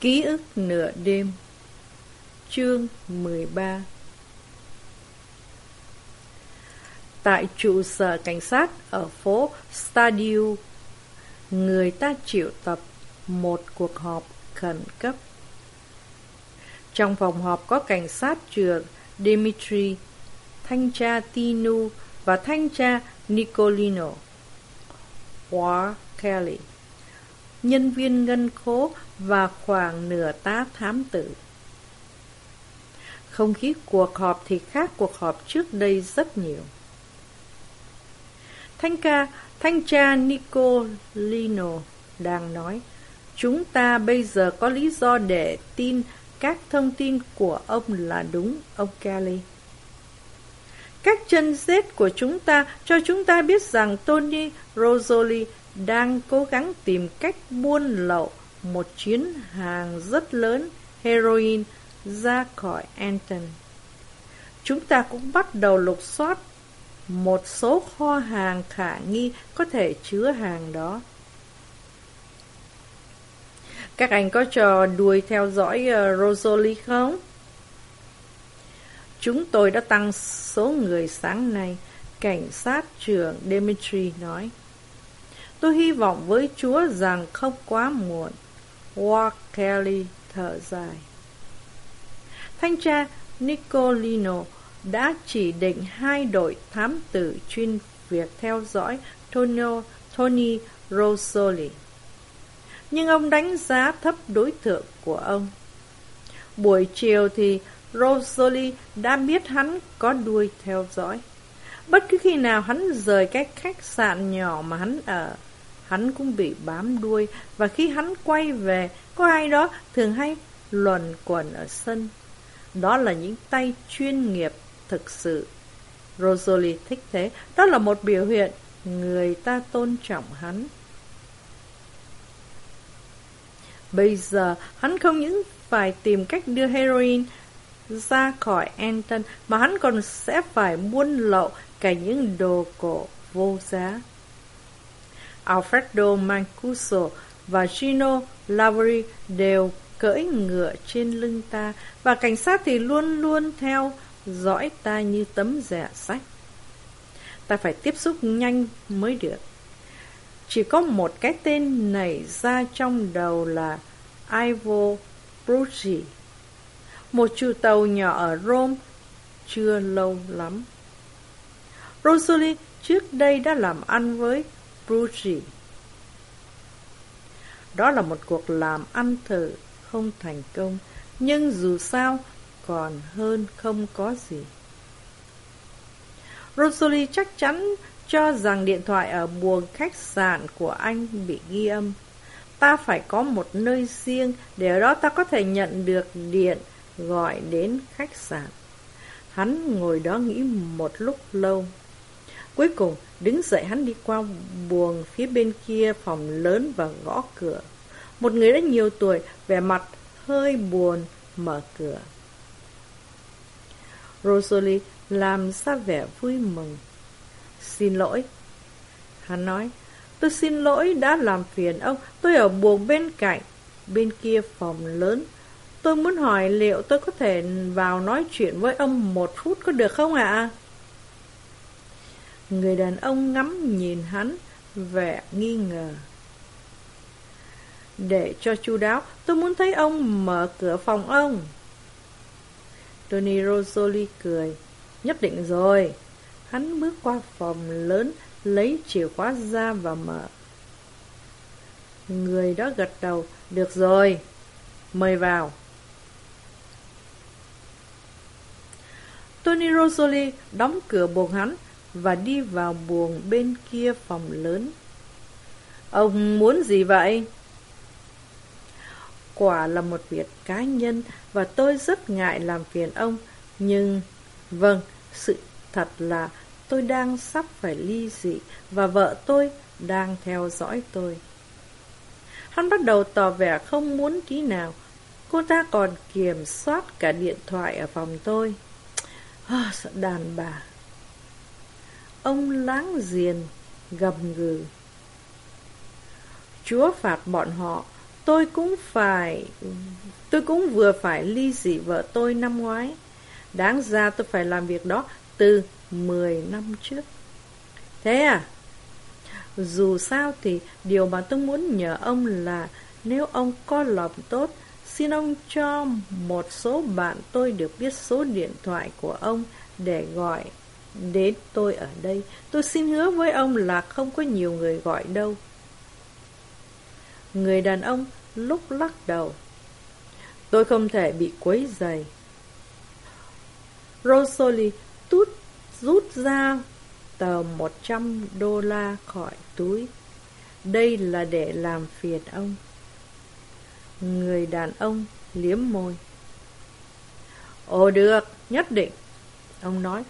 Ký ức nửa đêm Chương 13 Tại trụ sở cảnh sát ở phố Stadio, người ta triệu tập một cuộc họp khẩn cấp. Trong phòng họp có cảnh sát trưởng Dimitri, thanh tra Tinu và thanh tra Nicolino. War Kelly nhân viên ngân khố và khoảng nửa tá thám tử. Không khí cuộc họp thì khác cuộc họp trước đây rất nhiều. Thanh ca, thanh tra Nicolino đang nói, chúng ta bây giờ có lý do để tin các thông tin của ông là đúng, ông Kelly. Các chân rết của chúng ta cho chúng ta biết rằng Tony Rosoli đang cố gắng tìm cách buôn lậu một chuyến hàng rất lớn heroin ra khỏi Anton. Chúng ta cũng bắt đầu lục soát một số kho hàng khả nghi có thể chứa hàng đó. Các anh có trò đuổi theo dõi uh, Rosalie không? Chúng tôi đã tăng số người sáng nay, cảnh sát trưởng Dimitri nói. Tôi hy vọng với Chúa rằng không quá muộn. War Kelly thở dài. Thanh tra Nicolino đã chỉ định hai đội thám tử chuyên việc theo dõi Tonio, Tony Rosoli. Nhưng ông đánh giá thấp đối tượng của ông. Buổi chiều thì Rosoli đã biết hắn có đuôi theo dõi. Bất cứ khi nào hắn rời cái khách sạn nhỏ mà hắn ở, hắn cũng bị bám đuôi và khi hắn quay về, có ai đó thường hay luẩn quẩn ở sân. Đó là những tay chuyên nghiệp thực sự. Rosalie thích thế, đó là một biểu hiện người ta tôn trọng hắn. Bây giờ, hắn không những phải tìm cách đưa heroin ra khỏi Anton, mà hắn còn sẽ phải buôn lậu cả những đồ cổ vô giá. Alfredo Mancuso và Gino Lavari đều cưỡi ngựa trên lưng ta và cảnh sát thì luôn luôn theo dõi ta như tấm rẻ sách. Ta phải tiếp xúc nhanh mới được. Chỉ có một cái tên nảy ra trong đầu là Ivo Brucci, một chủ tàu nhỏ ở Rome chưa lâu lắm. Rosalie trước đây đã làm ăn với Brucci. Đó là một cuộc làm ăn thử không thành công, nhưng dù sao còn hơn không có gì. Rosalie chắc chắn cho rằng điện thoại ở buồng khách sạn của anh bị ghi âm. Ta phải có một nơi riêng để ở đó ta có thể nhận được điện gọi đến khách sạn. Hắn ngồi đó nghĩ một lúc lâu. Cuối cùng, đứng dậy hắn đi qua buồng phía bên kia phòng lớn và gõ cửa. Một người đã nhiều tuổi, vẻ mặt hơi buồn, mở cửa. Rosalie làm ra vẻ vui mừng. Xin lỗi. Hắn nói, tôi xin lỗi đã làm phiền ông, tôi ở buồng bên cạnh, bên kia phòng lớn. Tôi muốn hỏi liệu tôi có thể vào nói chuyện với ông một phút có được không ạ? Người đàn ông ngắm nhìn hắn, vẻ nghi ngờ. Để cho chu đáo, tôi muốn thấy ông mở cửa phòng ông. Tony Rosoli cười. Nhất định rồi. Hắn bước qua phòng lớn, lấy chìa khóa ra và mở. Người đó gật đầu. Được rồi. Mời vào. Tony Rosoli đóng cửa buồn hắn và đi vào buồng bên kia phòng lớn. Ông muốn gì vậy? Quả là một việc cá nhân và tôi rất ngại làm phiền ông. Nhưng, vâng, sự thật là tôi đang sắp phải ly dị và vợ tôi đang theo dõi tôi. Hắn bắt đầu tỏ vẻ không muốn tí nào. Cô ta còn kiểm soát cả điện thoại ở phòng tôi. Oh, sợ đàn bà. Ông láng giềng gầm gừ. Chúa phạt bọn họ Tôi cũng phải... Tôi cũng vừa phải ly dị vợ tôi năm ngoái. Đáng ra tôi phải làm việc đó từ 10 năm trước. Thế à? Dù sao thì điều mà tôi muốn nhờ ông là nếu ông có lòng tốt, xin ông cho một số bạn tôi được biết số điện thoại của ông để gọi đến tôi ở đây. Tôi xin hứa với ông là không có nhiều người gọi đâu. Người đàn ông lúc lắc đầu. Tôi không thể bị quấy dày. Rosalie tút rút ra tờ 100 đô la khỏi túi. Đây là để làm phiền ông. Người đàn ông liếm môi. Ồ được, nhất định. Ông nói,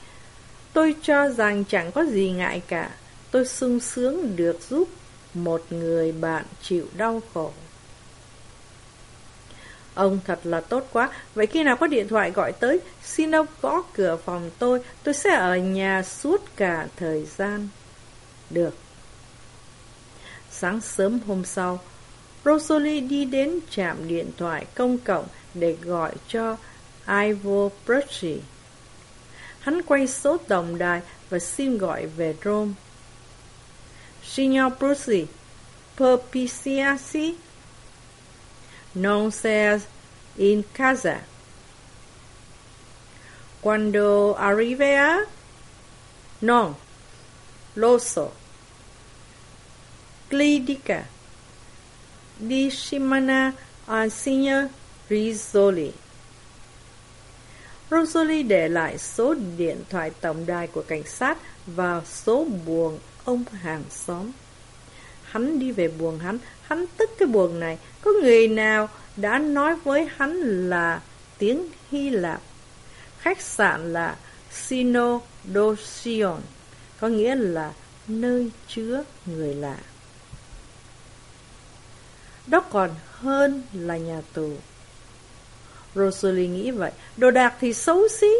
tôi cho rằng chẳng có gì ngại cả. Tôi sung sướng được giúp một người bạn chịu đau khổ. Ông thật là tốt quá, vậy khi nào có điện thoại gọi tới, xin ông gõ cửa phòng tôi, tôi sẽ ở nhà suốt cả thời gian. Được. Sáng sớm hôm sau, Rosalie đi đến trạm điện thoại công cộng để gọi cho Ivo Bracci. Hắn quay số tổng đài và xin gọi về Rome. Signor Brucey, propiciasi non sei in casa. Quando arriverà? Non, lo so. Glidica di settimana al signor Rizzoli. Rosalie để lại số điện thoại tổng đài của cảnh sát và số buồng ông hàng xóm. Hắn đi về buồng hắn, hắn tức cái buồng này. Có người nào đã nói với hắn là tiếng Hy Lạp. Khách sạn là Sinodosion, có nghĩa là nơi chứa người lạ. Đó còn hơn là nhà tù. Rosalie nghĩ vậy, đồ đạc thì xấu xí.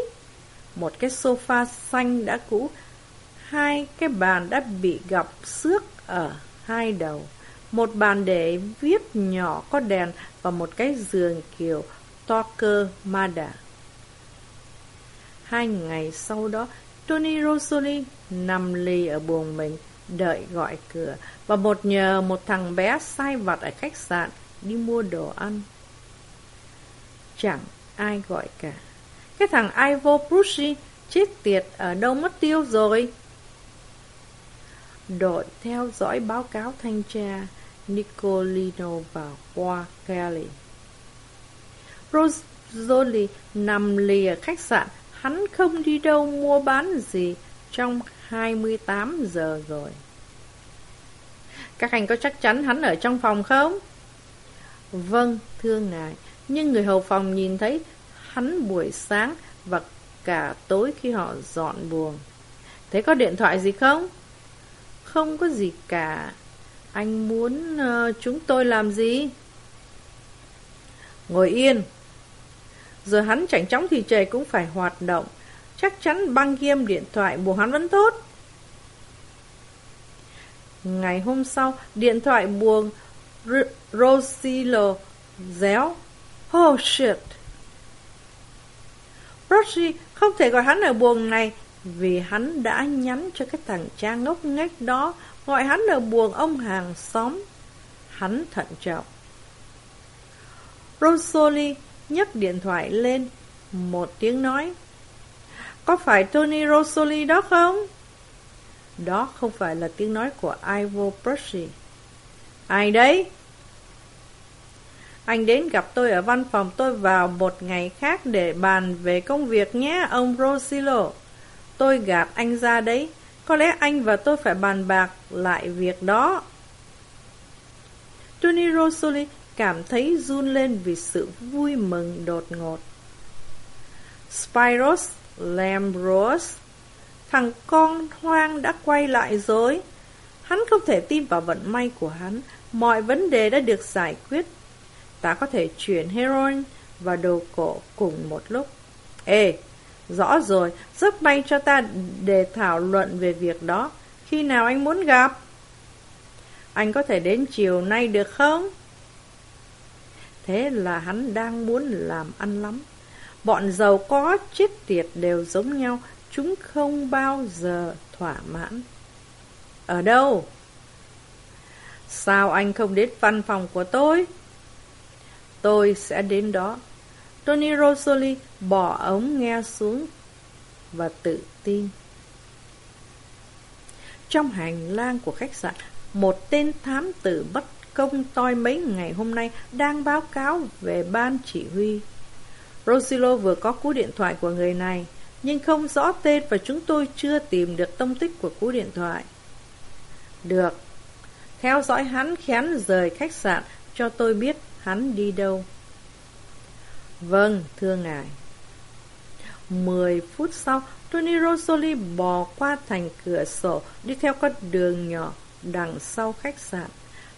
Một cái sofa xanh đã cũ, hai cái bàn đã bị gặp xước ở hai đầu. Một bàn để viết nhỏ có đèn và một cái giường kiểu Talker Mada. Hai ngày sau đó, Tony Rosalie nằm lì ở buồng mình, đợi gọi cửa, và một nhờ một thằng bé sai vặt ở khách sạn đi mua đồ ăn. Chẳng ai gọi cả. Cái thằng Ivo Brucci chết tiệt ở đâu mất tiêu rồi? Đội theo dõi báo cáo thanh tra Nicolino và qua Kelly. Rosoli nằm lì ở khách sạn, hắn không đi đâu mua bán gì trong 28 giờ rồi. Các anh có chắc chắn hắn ở trong phòng không? Vâng, thưa ngài, nhưng người hầu phòng nhìn thấy hắn buổi sáng và cả tối khi họ dọn buồng. Thế có điện thoại gì không? Không có gì cả. Anh muốn uh, chúng tôi làm gì? Ngồi yên. Rồi hắn chảnh chóng thì trời cũng phải hoạt động. Chắc chắn băng ghiêm điện thoại buồng hắn vẫn tốt. Ngày hôm sau, điện thoại buồng R Rosilo réo. Oh shit! Rosie không thể gọi hắn ở buồng này vì hắn đã nhắn cho cái thằng cha ngốc nghếch đó gọi hắn ở buồng ông hàng xóm. Hắn thận trọng. Rosalie nhấc điện thoại lên, một tiếng nói. Có phải Tony Rosalie đó không? Đó không phải là tiếng nói của Ivo Brushy. Ai đấy? Anh đến gặp tôi ở văn phòng tôi vào một ngày khác để bàn về công việc nhé, ông Rosillo. Tôi gạt anh ra đấy. Có lẽ anh và tôi phải bàn bạc lại việc đó. Tony Rosoli cảm thấy run lên vì sự vui mừng đột ngột. Spiros Lambros Thằng con hoang đã quay lại rồi. Hắn không thể tin vào vận may của hắn. Mọi vấn đề đã được giải quyết. Ta có thể chuyển heroin và đồ cổ cùng một lúc. Ê, rõ rồi, rất may cho ta để thảo luận về việc đó. Khi nào anh muốn gặp? Anh có thể đến chiều nay được không? Thế là hắn đang muốn làm ăn lắm. Bọn giàu có chết tiệt đều giống nhau, chúng không bao giờ thỏa mãn. Ở đâu? Sao anh không đến văn phòng của tôi? Tôi sẽ đến đó. Tony Rosoli bỏ ống nghe xuống và tự tin. Trong hành lang của khách sạn, một tên thám tử bất công toi mấy ngày hôm nay đang báo cáo về ban chỉ huy. Rosilo vừa có cú điện thoại của người này, nhưng không rõ tên và chúng tôi chưa tìm được tông tích của cú điện thoại. Được, theo dõi hắn khén rời khách sạn cho tôi biết hắn đi đâu. Vâng, thưa ngài. Mười phút sau, Tony Rosoli bò qua thành cửa sổ, đi theo con đường nhỏ đằng sau khách sạn.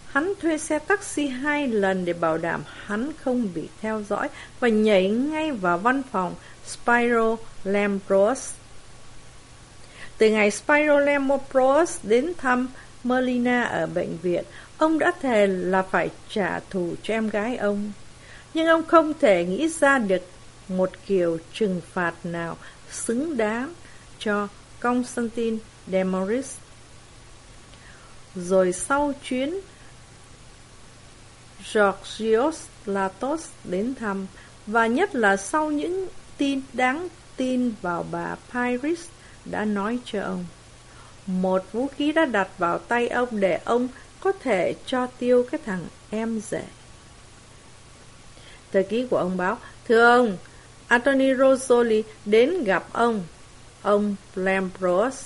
Hắn thuê xe taxi hai lần để bảo đảm hắn không bị theo dõi và nhảy ngay vào văn phòng Spyro Lambros. Từ ngày Spyro Lambros đến thăm Merlina ở bệnh viện, ông đã thề là phải trả thù cho em gái ông. Nhưng ông không thể nghĩ ra được một kiểu trừng phạt nào xứng đáng cho Constantine Demoris. Rồi sau chuyến Georgios Latos đến thăm, và nhất là sau những tin đáng tin vào bà Pyrrhus đã nói cho ông. Một vũ khí đã đặt vào tay ông để ông có thể cho tiêu cái thằng em rể. Thời ký của ông báo, Thưa ông, Anthony Rosoli đến gặp ông, ông Lambros.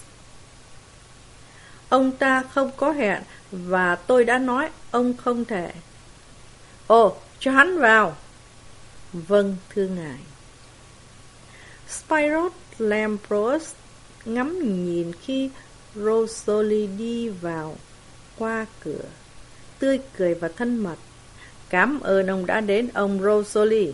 Ông ta không có hẹn và tôi đã nói ông không thể. Ồ, cho hắn vào. Vâng, thưa ngài. Spyros Lambros ngắm nhìn khi Rosoli đi vào qua cửa, tươi cười và thân mật. Cảm ơn ông đã đến ông Rosoli.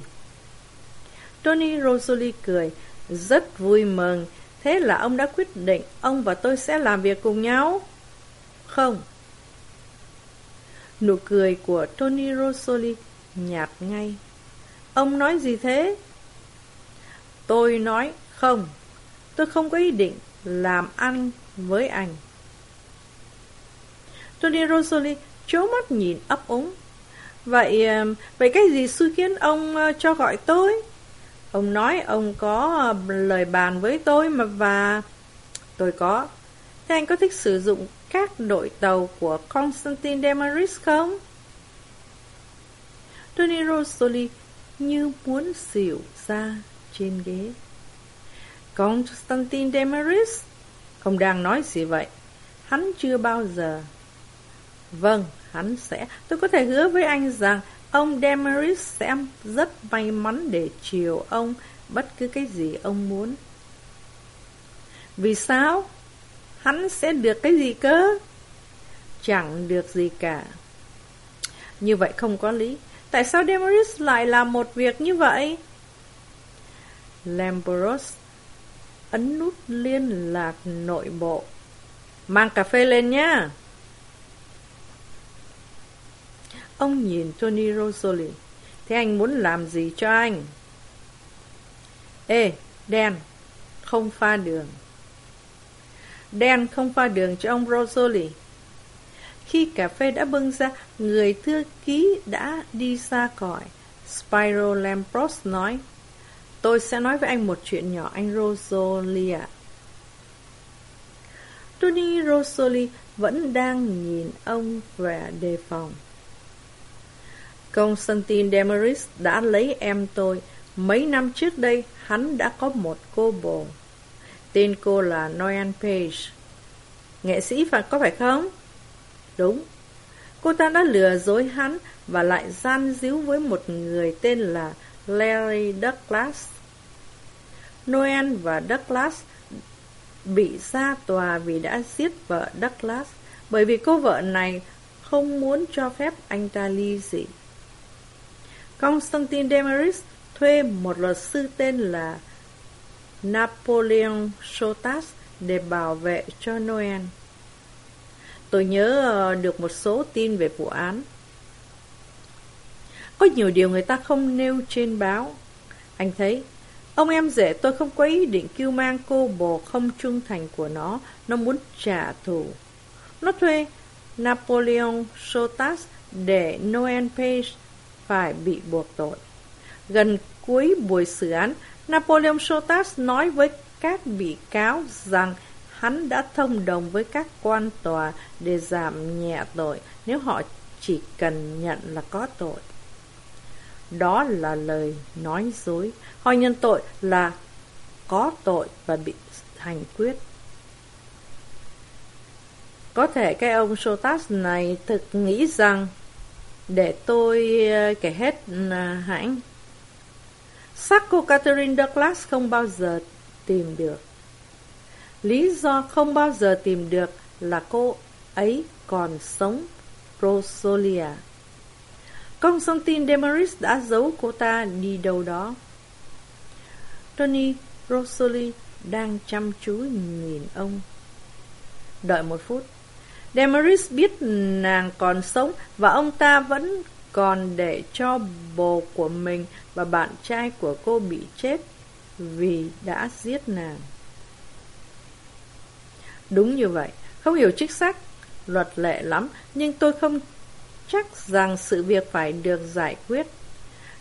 Tony Rosoli cười, rất vui mừng. Thế là ông đã quyết định ông và tôi sẽ làm việc cùng nhau? Không. Nụ cười của Tony Rosoli nhạt ngay. Ông nói gì thế? Tôi nói không. Tôi không có ý định làm ăn với anh. Tony Rosalie chố mắt nhìn ấp úng. Vậy, ờ, vậy cái gì xui khiến ông ờ, cho gọi tôi? Ông nói ông có ờ, lời bàn với tôi mà và... Tôi có. Thế anh có thích sử dụng các đội tàu của Constantine Demaris không? Tony Rosoli như muốn xỉu ra trên ghế. Constantine Demaris? Ông đang nói gì vậy? Hắn chưa bao giờ. Vâng, hắn sẽ. Tôi có thể hứa với anh rằng ông Demeris sẽ rất may mắn để chiều ông bất cứ cái gì ông muốn. Vì sao? Hắn sẽ được cái gì cơ? Chẳng được gì cả. Như vậy không có lý. Tại sao Demeris lại làm một việc như vậy? Lamboros ấn nút liên lạc nội bộ. Mang cà phê lên nhá. Ông nhìn Tony Rosoli. Thế anh muốn làm gì cho anh? Ê, đen, không pha đường. Đen không pha đường cho ông Rosoli. Khi cà phê đã bưng ra, người thư ký đã đi ra cõi. Spyro Lampros nói, Tôi sẽ nói với anh một chuyện nhỏ anh Rosoli ạ. Tony Rosoli vẫn đang nhìn ông vẻ đề phòng. Constantine Demaris đã lấy em tôi. Mấy năm trước đây, hắn đã có một cô bồ. Tên cô là Noel Page. Nghệ sĩ phải có phải không? Đúng. Cô ta đã lừa dối hắn và lại gian díu với một người tên là Larry Douglas. Noel và Douglas bị ra tòa vì đã giết vợ Douglas bởi vì cô vợ này không muốn cho phép anh ta ly dị. Constantine Demaris thuê một luật sư tên là Napoleon Sotas để bảo vệ cho Noel. Tôi nhớ ờ, được một số tin về vụ án. Có nhiều điều người ta không nêu trên báo. Anh thấy, ông em rể tôi không có ý định kêu mang cô bồ không trung thành của nó. Nó muốn trả thù. Nó thuê Napoleon Sotas để Noel Page phải bị buộc tội. Gần cuối buổi xử án, Napoleon Sotas nói với các bị cáo rằng hắn đã thông đồng với các quan tòa để giảm nhẹ tội nếu họ chỉ cần nhận là có tội. Đó là lời nói dối. Họ nhận tội là có tội và bị hành quyết. Có thể cái ông Sotas này thực nghĩ rằng để tôi ờ, kể hết hãng. Sắc cô Catherine Douglas không bao giờ tìm được. Lý do không bao giờ tìm được là cô ấy còn sống Rosolia. Công thông tin Demaris đã giấu cô ta đi đâu đó. Tony Rosalie đang chăm chú nhìn ông. Đợi một phút. Demaris biết nàng còn sống và ông ta vẫn còn để cho bồ của mình và bạn trai của cô bị chết vì đã giết nàng. Đúng như vậy, không hiểu chính xác, luật lệ lắm, nhưng tôi không chắc rằng sự việc phải được giải quyết.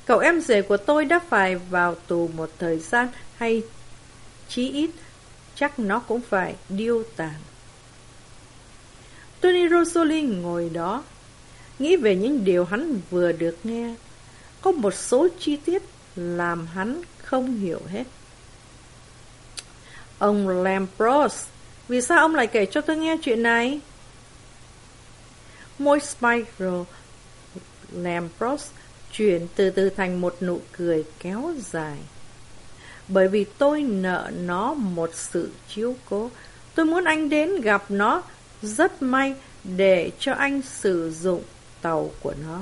Cậu em rể của tôi đã phải vào tù một thời gian hay chí ít chắc nó cũng phải điêu tàn. Tony Rosoli ngồi đó, nghĩ về những điều hắn vừa được nghe. Có một số chi tiết làm hắn không hiểu hết. Ông Lampros, vì sao ông lại kể cho tôi nghe chuyện này? Môi Spiral Lampros chuyển từ từ thành một nụ cười kéo dài. Bởi vì tôi nợ nó một sự chiếu cố. Tôi muốn anh đến gặp nó rất may để cho anh sử dụng tàu của nó.